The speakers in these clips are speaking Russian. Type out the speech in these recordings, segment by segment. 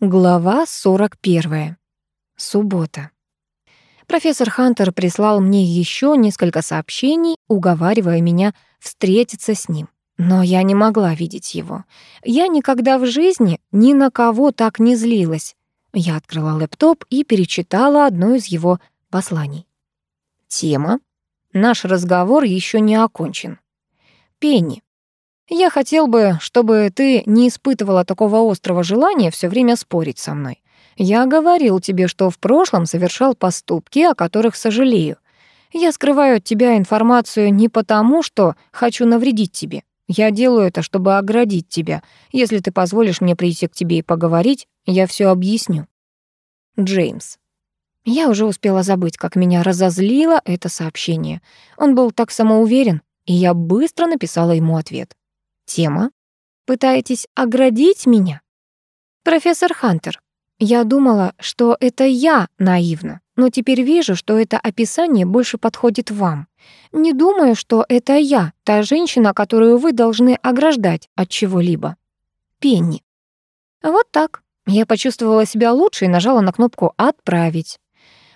Глава 41. Суббота. Профессор Хантер прислал мне еще несколько сообщений, уговаривая меня встретиться с ним. Но я не могла видеть его. Я никогда в жизни ни на кого так не злилась. Я открыла лэптоп и перечитала одно из его посланий. Тема. Наш разговор еще не окончен. Пенни. Я хотел бы, чтобы ты не испытывала такого острого желания все время спорить со мной. Я говорил тебе, что в прошлом совершал поступки, о которых сожалею. Я скрываю от тебя информацию не потому, что хочу навредить тебе. Я делаю это, чтобы оградить тебя. Если ты позволишь мне прийти к тебе и поговорить, я все объясню. Джеймс. Я уже успела забыть, как меня разозлило это сообщение. Он был так самоуверен, и я быстро написала ему ответ. Тема. Пытаетесь оградить меня? Профессор Хантер, я думала, что это я наивна, но теперь вижу, что это описание больше подходит вам. Не думаю, что это я, та женщина, которую вы должны ограждать от чего-либо. Пенни. Вот так. Я почувствовала себя лучше и нажала на кнопку «Отправить».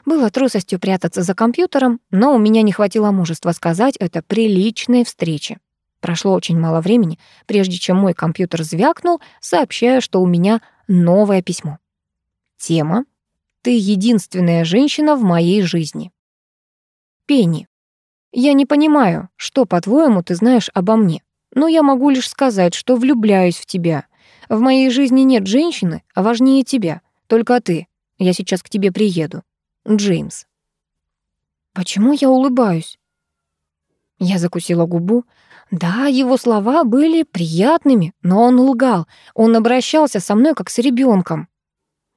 Было трусостью прятаться за компьютером, но у меня не хватило мужества сказать это при личной встрече. Прошло очень мало времени, прежде чем мой компьютер звякнул, сообщая, что у меня новое письмо. Тема «Ты единственная женщина в моей жизни». Пенни. Я не понимаю, что, по-твоему, ты знаешь обо мне, но я могу лишь сказать, что влюбляюсь в тебя. В моей жизни нет женщины, а важнее тебя. Только ты. Я сейчас к тебе приеду. Джеймс. Почему я улыбаюсь? Я закусила губу. Да, его слова были приятными, но он лгал. Он обращался со мной как с ребенком.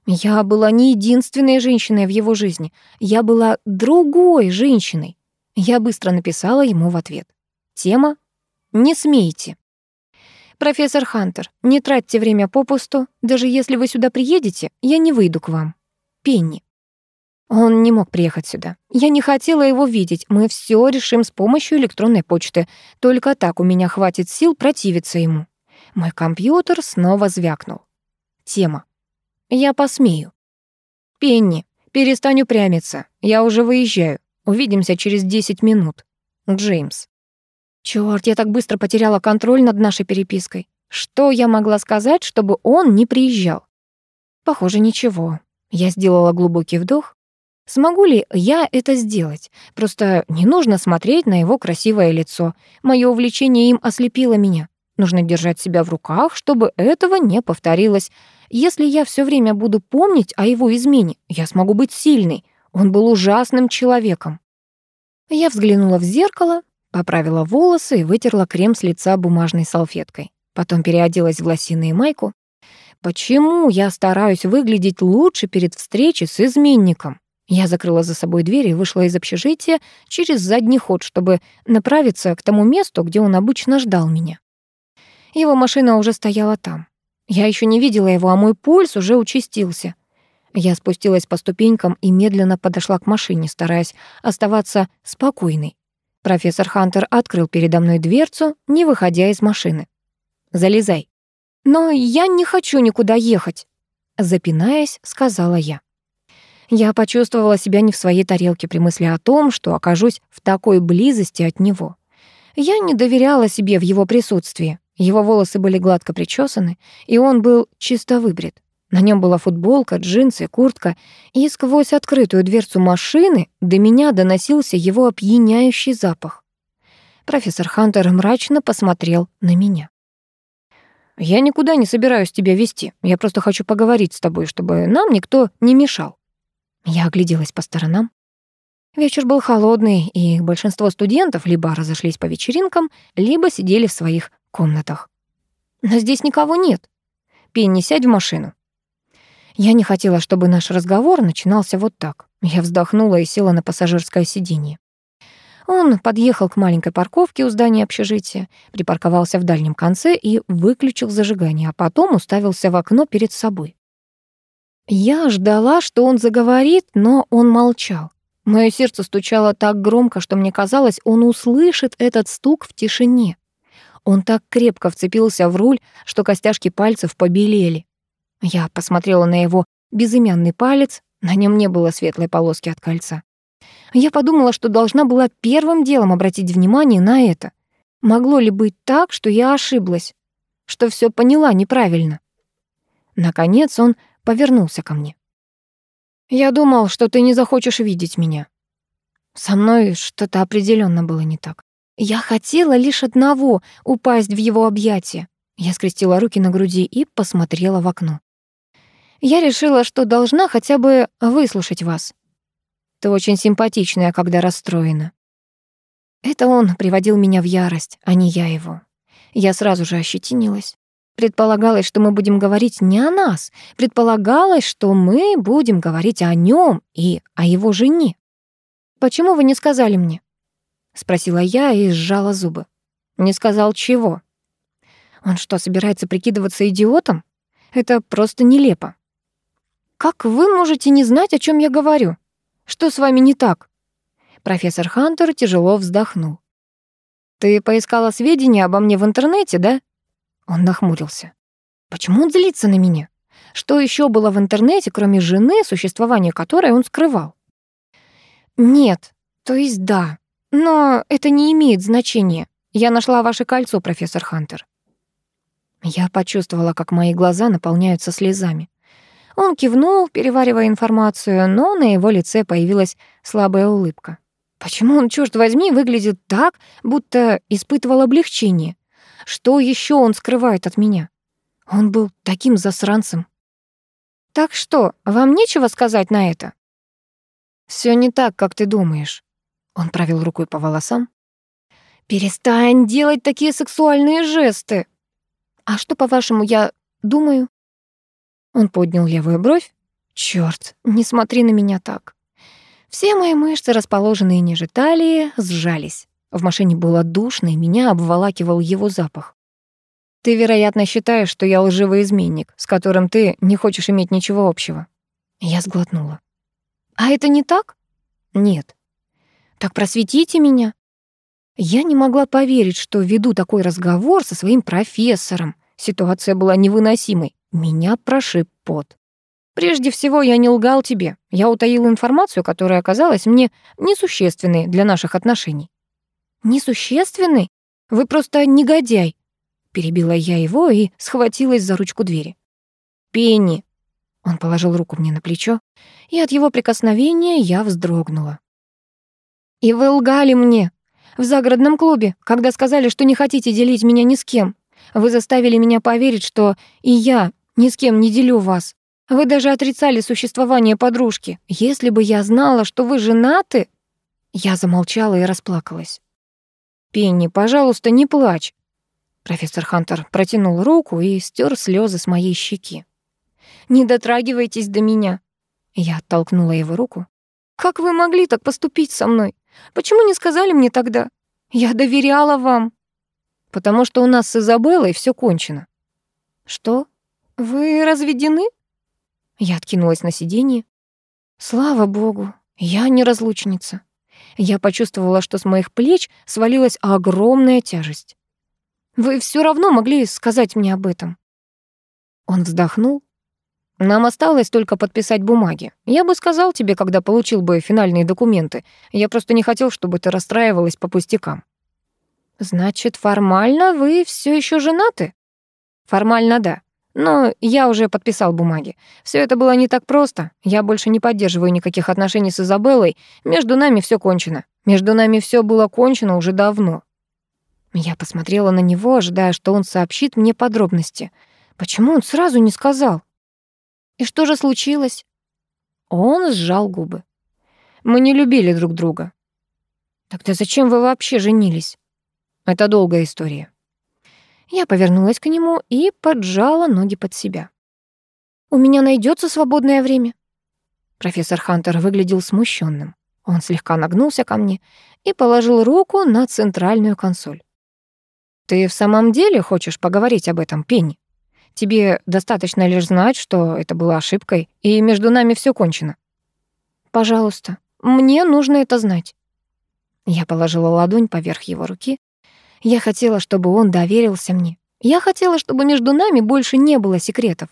Я была не единственной женщиной в его жизни. Я была другой женщиной. Я быстро написала ему в ответ. Тема «Не смейте». «Профессор Хантер, не тратьте время попусту. Даже если вы сюда приедете, я не выйду к вам. Пенни». Он не мог приехать сюда. Я не хотела его видеть. Мы все решим с помощью электронной почты. Только так у меня хватит сил противиться ему. Мой компьютер снова звякнул. Тема. Я посмею. Пенни, перестань упрямиться. Я уже выезжаю. Увидимся через 10 минут. Джеймс. Чёрт, я так быстро потеряла контроль над нашей перепиской. Что я могла сказать, чтобы он не приезжал? Похоже, ничего. Я сделала глубокий вдох, Смогу ли я это сделать? Просто не нужно смотреть на его красивое лицо. Моё увлечение им ослепило меня. Нужно держать себя в руках, чтобы этого не повторилось. Если я все время буду помнить о его измене, я смогу быть сильной. Он был ужасным человеком. Я взглянула в зеркало, поправила волосы и вытерла крем с лица бумажной салфеткой. Потом переоделась в лосиную майку. Почему я стараюсь выглядеть лучше перед встречей с изменником? Я закрыла за собой дверь и вышла из общежития через задний ход, чтобы направиться к тому месту, где он обычно ждал меня. Его машина уже стояла там. Я еще не видела его, а мой пульс уже участился. Я спустилась по ступенькам и медленно подошла к машине, стараясь оставаться спокойной. Профессор Хантер открыл передо мной дверцу, не выходя из машины. «Залезай». «Но я не хочу никуда ехать», — запинаясь, сказала я. Я почувствовала себя не в своей тарелке при мысли о том, что окажусь в такой близости от него. Я не доверяла себе в его присутствии. Его волосы были гладко причесаны, и он был чисто выбрит. На нем была футболка, джинсы, куртка, и сквозь открытую дверцу машины до меня доносился его опьяняющий запах. Профессор Хантер мрачно посмотрел на меня. «Я никуда не собираюсь тебя вести. Я просто хочу поговорить с тобой, чтобы нам никто не мешал». Я огляделась по сторонам. Вечер был холодный, и большинство студентов либо разошлись по вечеринкам, либо сидели в своих комнатах. Но здесь никого нет. Пенни, сядь в машину. Я не хотела, чтобы наш разговор начинался вот так. Я вздохнула и села на пассажирское сиденье. Он подъехал к маленькой парковке у здания общежития, припарковался в дальнем конце и выключил зажигание, а потом уставился в окно перед собой. Я ждала, что он заговорит, но он молчал. Моё сердце стучало так громко, что мне казалось, он услышит этот стук в тишине. Он так крепко вцепился в руль, что костяшки пальцев побелели. Я посмотрела на его безымянный палец, на нем не было светлой полоски от кольца. Я подумала, что должна была первым делом обратить внимание на это. Могло ли быть так, что я ошиблась, что все поняла неправильно? Наконец он повернулся ко мне. «Я думал, что ты не захочешь видеть меня». Со мной что-то определенно было не так. Я хотела лишь одного — упасть в его объятия. Я скрестила руки на груди и посмотрела в окно. Я решила, что должна хотя бы выслушать вас. Ты очень симпатичная, когда расстроена. Это он приводил меня в ярость, а не я его. Я сразу же ощетинилась. Предполагалось, что мы будем говорить не о нас. Предполагалось, что мы будем говорить о нем и о его жене. «Почему вы не сказали мне?» — спросила я и сжала зубы. «Не сказал чего?» Он что, собирается прикидываться идиотом? Это просто нелепо. Как вы можете не знать, о чем я говорю? Что с вами не так? Профессор Хантер тяжело вздохнул. Ты поискала сведения обо мне в интернете, да? Он нахмурился. Почему он злится на меня? Что еще было в интернете, кроме жены, существование которой он скрывал? Нет, то есть да, но это не имеет значения. Я нашла ваше кольцо, профессор Хантер. Я почувствовала, как мои глаза наполняются слезами. Он кивнул, переваривая информацию, но на его лице появилась слабая улыбка. Почему он, черт возьми, выглядит так, будто испытывал облегчение? Что еще он скрывает от меня? Он был таким засранцем. Так что, вам нечего сказать на это? Все не так, как ты думаешь. Он провел рукой по волосам. Перестань делать такие сексуальные жесты. «А что, по-вашему, я думаю?» Он поднял левую бровь. «Чёрт, не смотри на меня так». Все мои мышцы, расположенные ниже талии, сжались. В машине было душно, и меня обволакивал его запах. «Ты, вероятно, считаешь, что я лживый изменник, с которым ты не хочешь иметь ничего общего». Я сглотнула. «А это не так?» «Нет». «Так просветите меня». Я не могла поверить, что веду такой разговор со своим профессором. Ситуация была невыносимой. Меня прошиб пот. Прежде всего, я не лгал тебе. Я утаил информацию, которая оказалась мне несущественной для наших отношений. Несущественной? Вы просто негодяй. Перебила я его и схватилась за ручку двери. Пенни. Он положил руку мне на плечо, и от его прикосновения я вздрогнула. И вы лгали мне, в загородном клубе, когда сказали, что не хотите делить меня ни с кем. Вы заставили меня поверить, что и я ни с кем не делю вас. Вы даже отрицали существование подружки. Если бы я знала, что вы женаты...» Я замолчала и расплакалась. «Пенни, пожалуйста, не плачь». Профессор Хантер протянул руку и стер слезы с моей щеки. «Не дотрагивайтесь до меня». Я оттолкнула его руку. «Как вы могли так поступить со мной? Почему не сказали мне тогда? Я доверяла вам. Потому что у нас с Изабеллой все кончено. Что? Вы разведены? Я откинулась на сиденье. Слава богу, я не разлучница. Я почувствовала, что с моих плеч свалилась огромная тяжесть. Вы все равно могли сказать мне об этом. Он вздохнул, нам осталось только подписать бумаги. Я бы сказал тебе, когда получил бы финальные документы. Я просто не хотел, чтобы ты расстраивалась по пустякам. Значит, формально вы все еще женаты? Формально да. Но я уже подписал бумаги. Все это было не так просто. Я больше не поддерживаю никаких отношений с Изабеллой. Между нами все кончено. Между нами все было кончено уже давно. Я посмотрела на него, ожидая, что он сообщит мне подробности. Почему он сразу не сказал? И что же случилось? Он сжал губы. Мы не любили друг друга. Тогда зачем вы вообще женились? Это долгая история. Я повернулась к нему и поджала ноги под себя. У меня найдется свободное время. Профессор Хантер выглядел смущенным. Он слегка нагнулся ко мне и положил руку на центральную консоль. «Ты в самом деле хочешь поговорить об этом, Пенни?» Тебе достаточно лишь знать, что это была ошибкой, и между нами все кончено. Пожалуйста, мне нужно это знать. Я положила ладонь поверх его руки. Я хотела, чтобы он доверился мне. Я хотела, чтобы между нами больше не было секретов.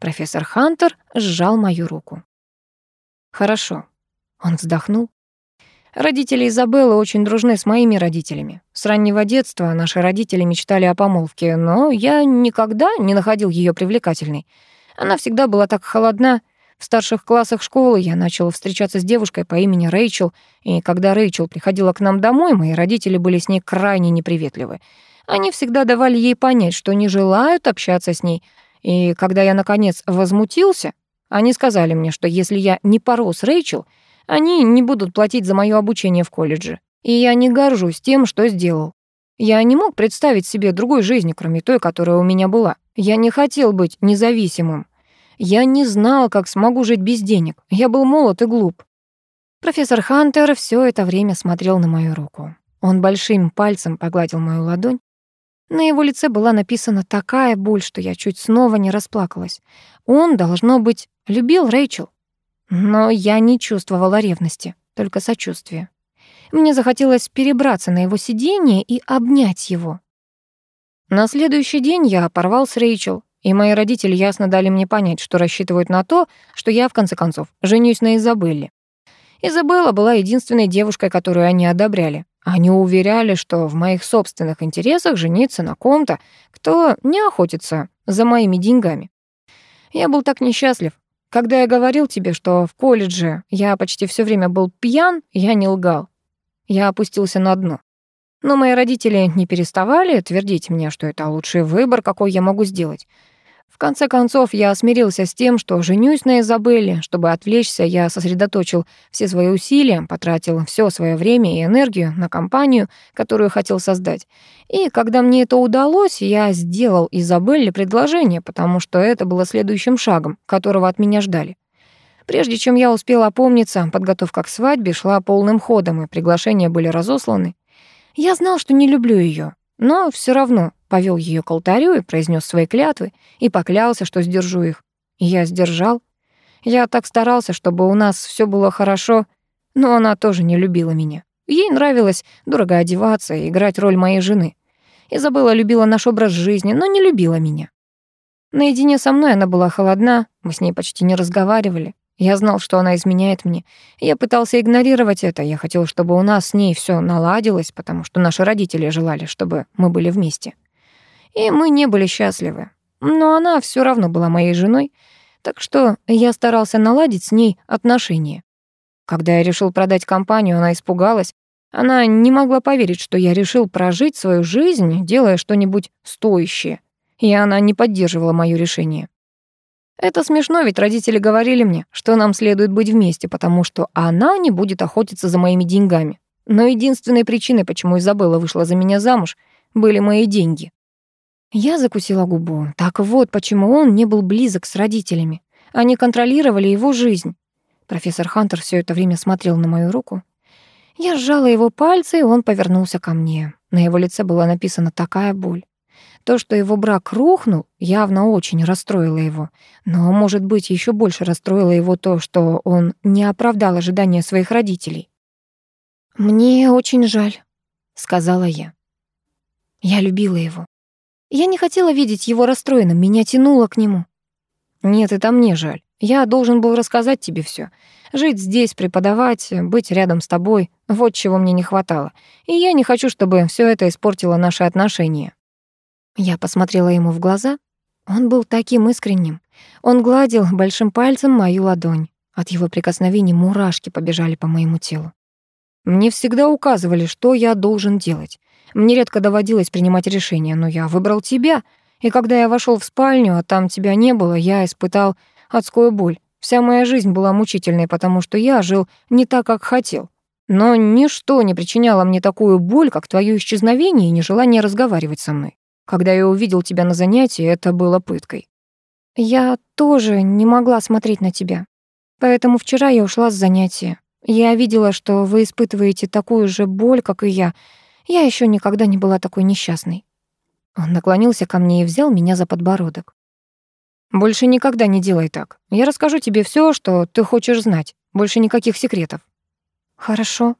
Профессор Хантер сжал мою руку. «Хорошо». Он вздохнул. Родители Изабеллы очень дружны с моими родителями. С раннего детства наши родители мечтали о помолвке, но я никогда не находил ее привлекательной. Она всегда была так холодна. В старших классах школы я начал встречаться с девушкой по имени Рэйчел, и когда Рэйчел приходила к нам домой, мои родители были с ней крайне неприветливы. Они всегда давали ей понять, что не желают общаться с ней, и когда я, наконец, возмутился, они сказали мне, что если я не порос Рэйчел — они не будут платить за моё обучение в колледже. И я не горжусь тем, что сделал. Я не мог представить себе другой жизни, кроме той, которая у меня была. Я не хотел быть независимым. Я не знал, как смогу жить без денег. Я был молод и глуп. Профессор Хантер все это время смотрел на мою руку. Он большим пальцем погладил мою ладонь. На его лице была написана такая боль, что я чуть снова не расплакалась. Он, должно быть, любил Рэйчел. Но я не чувствовала ревности, только сочувствие. Мне захотелось перебраться на его сиденье и обнять его. На следующий день я порвал с Рэйчел, и мои родители ясно дали мне понять, что рассчитывают на то, что я, в конце концов, женюсь на Изабелле. Изабелла была единственной девушкой, которую они одобряли. Они уверяли, что в моих собственных интересах жениться на ком-то, кто не охотится за моими деньгами. Я был так несчастлив, когда я говорил тебе, что в колледже я почти все время был пьян, я не лгал. Я опустился на дно. Но мои родители не переставали твердить мне, что это лучший выбор, какой я могу сделать. В конце концов, я смирился с тем, что женюсь на Изабелле. Чтобы отвлечься, я сосредоточил все свои усилия, потратил все свое время и энергию на компанию, которую хотел создать. И когда мне это удалось, я сделал Изабелле предложение, потому что это было следующим шагом, которого от меня ждали. Прежде чем я успел опомниться, подготовка к свадьбе шла полным ходом, и приглашения были разосланы. Я знал, что не люблю ее, но все равно повел ее к алтарю и произнес свои клятвы, и поклялся, что сдержу их. Я сдержал. Я так старался, чтобы у нас все было хорошо, но она тоже не любила меня. Ей нравилось дорого одеваться и играть роль моей жены. Изабелла любила наш образ жизни, но не любила меня. Наедине со мной она была холодна, мы с ней почти не разговаривали. Я знал, что она изменяет мне. Я пытался игнорировать это. Я хотел, чтобы у нас с ней все наладилось, потому что наши родители желали, чтобы мы были вместе. И мы не были счастливы. Но она все равно была моей женой, так что я старался наладить с ней отношения. Когда я решил продать компанию, она испугалась. Она не могла поверить, что я решил прожить свою жизнь, делая что-нибудь стоящее. И она не поддерживала моё решение. Это смешно, ведь родители говорили мне, что нам следует быть вместе, потому что она не будет охотиться за моими деньгами. Но единственной причиной, почему Изабелла вышла за меня замуж, были мои деньги. Я закусила губу. Так вот, почему он не был близок с родителями. Они контролировали его жизнь. Профессор Хантер все это время смотрел на мою руку. Я сжала его пальцы, и он повернулся ко мне. На его лице была написана такая боль. То, что его брак рухнул, явно очень расстроило его. Но, может быть, еще больше расстроило его то, что он не оправдал ожидания своих родителей. «Мне очень жаль», — сказала я. Я любила его. Я не хотела видеть его расстроенным, меня тянуло к нему. «Нет, это мне жаль. Я должен был рассказать тебе все. Жить здесь, преподавать, быть рядом с тобой — вот чего мне не хватало. И я не хочу, чтобы все это испортило наши отношения». Я посмотрела ему в глаза. Он был таким искренним. Он гладил большим пальцем мою ладонь. От его прикосновений мурашки побежали по моему телу. Мне всегда указывали, что я должен делать. Мне редко доводилось принимать решения, но я выбрал тебя. И когда я вошел в спальню, а там тебя не было, я испытал адскую боль. Вся моя жизнь была мучительной, потому что я жил не так, как хотел. Но ничто не причиняло мне такую боль, как твое исчезновение и нежелание разговаривать со мной. Когда я увидел тебя на занятии, это было пыткой. Я тоже не могла смотреть на тебя. Поэтому вчера я ушла с занятия. Я видела, что вы испытываете такую же боль, как и я. Я еще никогда не была такой несчастной. Он наклонился ко мне и взял меня за подбородок. Больше никогда не делай так. Я расскажу тебе все, что ты хочешь знать. Больше никаких секретов. Хорошо.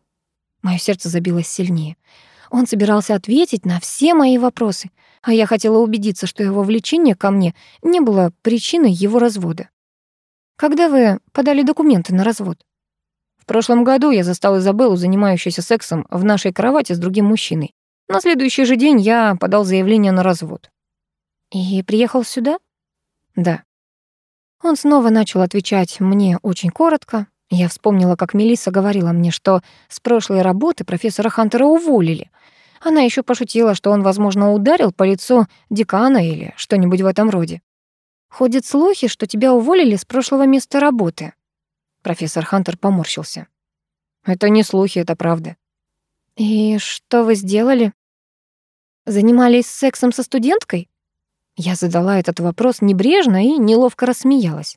Моё сердце забилось сильнее. Он собирался ответить на все мои вопросы, а я хотела убедиться, что его влечение ко мне не было причиной его развода. Когда вы подали документы на развод? В прошлом году я застал Изабеллу, занимающуюся сексом в нашей кровати с другим мужчиной. На следующий же день я подал заявление на развод. И приехал сюда? Да. Он снова начал отвечать мне очень коротко. Я вспомнила, как Мелисса говорила мне, что с прошлой работы профессора Хантера уволили. Она еще пошутила, что он, возможно, ударил по лицу декана или что-нибудь в этом роде. Ходят слухи, что тебя уволили с прошлого места работы. Профессор Хантер поморщился. Это не слухи, это правда. И что вы сделали? Занимались сексом со студенткой? Я задала этот вопрос небрежно и неловко рассмеялась.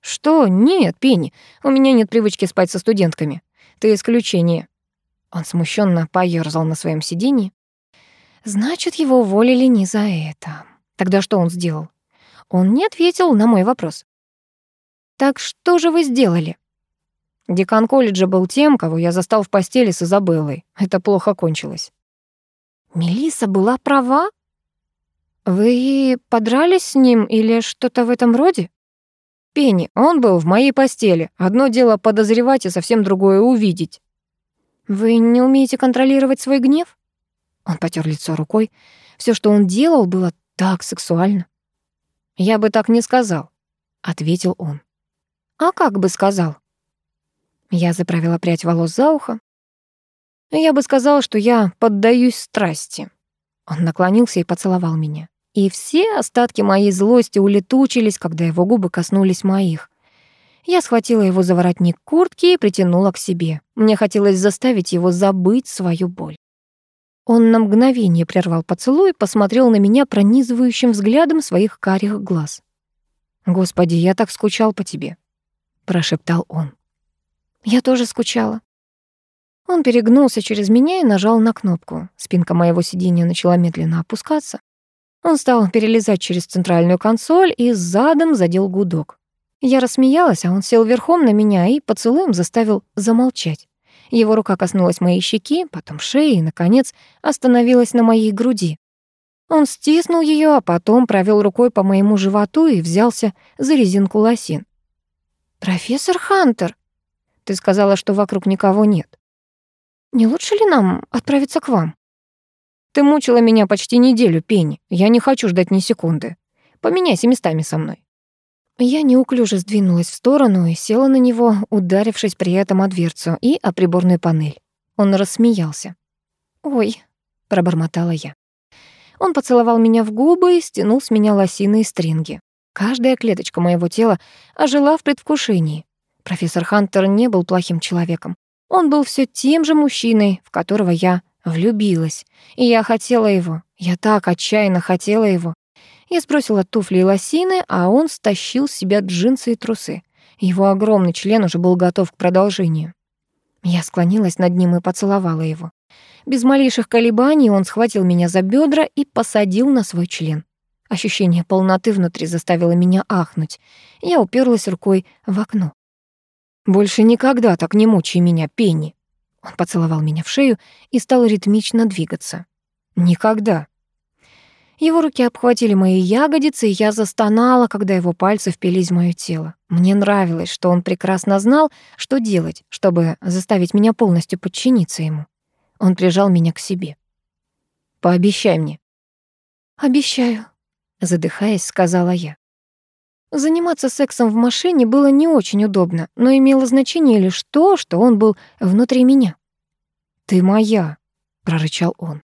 «Что? Нет, Пенни, у меня нет привычки спать со студентками. Ты исключение». Он смущенно поёрзал на своем сиденье. «Значит, его уволили не за это. Тогда что он сделал?» Он не ответил на мой вопрос. «Так что же вы сделали?» Декан колледжа был тем, кого я застал в постели с Изабеллой. Это плохо кончилось. Мелиса была права? Вы подрались с ним или что-то в этом роде? Пенни, он был в моей постели. Одно дело подозревать и совсем другое увидеть. Вы не умеете контролировать свой гнев? Он потер лицо рукой. Все, что он делал, было так сексуально. Я бы так не сказал, ответил он. А как бы сказал? Я заправила прядь волос за ухо. Я бы сказал, что я поддаюсь страсти. Он наклонился и поцеловал меня и все остатки моей злости улетучились, когда его губы коснулись моих. Я схватила его за воротник куртки и притянула к себе. Мне хотелось заставить его забыть свою боль. Он на мгновение прервал поцелуй посмотрел на меня пронизывающим взглядом своих карих глаз. «Господи, я так скучал по тебе», — прошептал он. «Я тоже скучала». Он перегнулся через меня и нажал на кнопку. Спинка моего сиденья начала медленно опускаться. Он стал перелезать через центральную консоль и задом задел гудок. Я рассмеялась, а он сел верхом на меня и поцелуем заставил замолчать. Его рука коснулась моей щеки, потом шеи и, наконец, остановилась на моей груди. Он стиснул ее, а потом провел рукой по моему животу и взялся за резинку лосин. «Профессор Хантер, ты сказала, что вокруг никого нет. Не лучше ли нам отправиться к вам?» Ты мучила меня почти неделю, Пенни. Я не хочу ждать ни секунды. Поменяйся местами со мной». Я неуклюже сдвинулась в сторону и села на него, ударившись при этом о дверцу и о приборную панель. Он рассмеялся. «Ой», — пробормотала я. Он поцеловал меня в губы и стянул с меня лосиные стринги. Каждая клеточка моего тела ожила в предвкушении. Профессор Хантер не был плохим человеком. Он был все тем же мужчиной, в которого я Влюбилась. И я хотела его. Я так отчаянно хотела его. Я сбросила туфли и лосины, а он стащил с себя джинсы и трусы. Его огромный член уже был готов к продолжению. Я склонилась над ним и поцеловала его. Без малейших колебаний он схватил меня за бедра и посадил на свой член. Ощущение полноты внутри заставило меня ахнуть. Я уперлась рукой в окно. «Больше никогда так не мучай меня, Пенни», он поцеловал меня в шею и стал ритмично двигаться. Никогда. Его руки обхватили мои ягодицы, и я застонала, когда его пальцы впились в моё тело. Мне нравилось, что он прекрасно знал, что делать, чтобы заставить меня полностью подчиниться ему. Он прижал меня к себе. «Пообещай мне». «Обещаю», — задыхаясь, сказала я. Заниматься сексом в машине было не очень удобно, но имело значение лишь то, что он был внутри меня. «Ты моя», — прорычал он.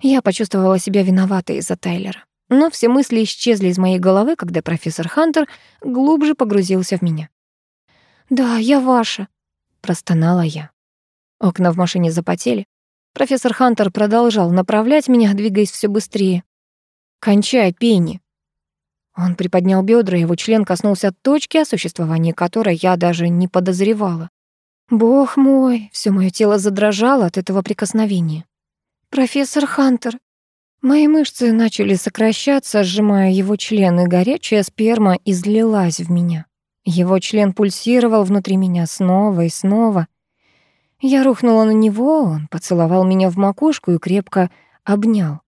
Я почувствовала себя виноватой из-за Тайлера. Но все мысли исчезли из моей головы, когда профессор Хантер глубже погрузился в меня. «Да, я ваша», — простонала я. Окна в машине запотели. Профессор Хантер продолжал направлять меня, двигаясь все быстрее. «Кончай, Пенни», он приподнял бедра, его член коснулся точки, о существовании которой я даже не подозревала. Бог мой, все мое тело задрожало от этого прикосновения. «Профессор Хантер!» Мои мышцы начали сокращаться, сжимая его член, и горячая сперма излилась в меня. Его член пульсировал внутри меня снова и снова. Я рухнула на него, он поцеловал меня в макушку и крепко обнял.